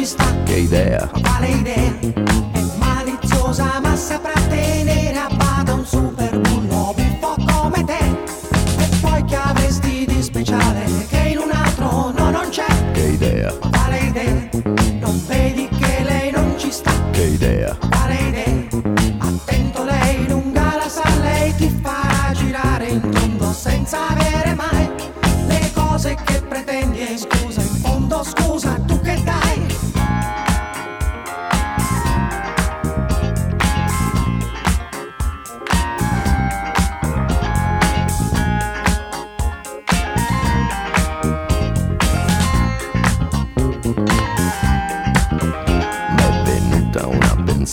Ci sta? Che idea? Quale idea? È maliziosa ma saprà tenere a bada un super bullo buffo come te. E poi che avresti di speciale che in un altro no non c'è? Che idea? Quale idea? Non vedi che lei non ci sta? Che idea? Quale idea? Attento lei lunga la sa, lei ti farà girare in tondo senza avere mai le cose che pretendi e scusa, in fondo scusa, tu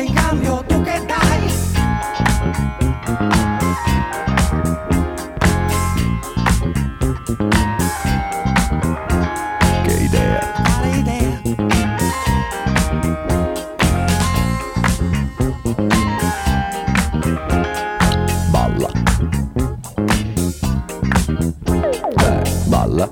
Scusa in cambio tu che dai? che idea, Quale idea? balla.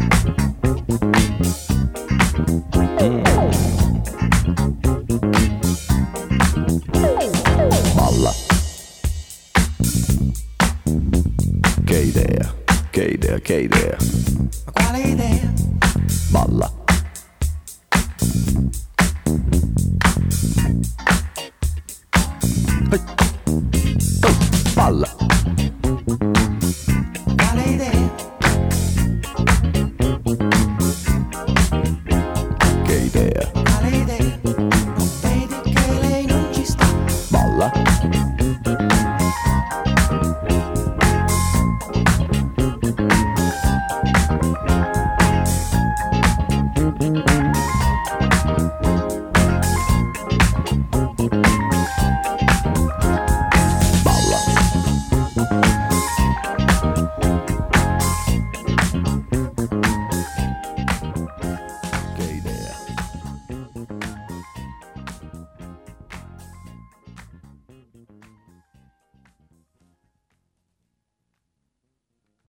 idea, che idea, che idea. Ma quale idea? Balla. Hey.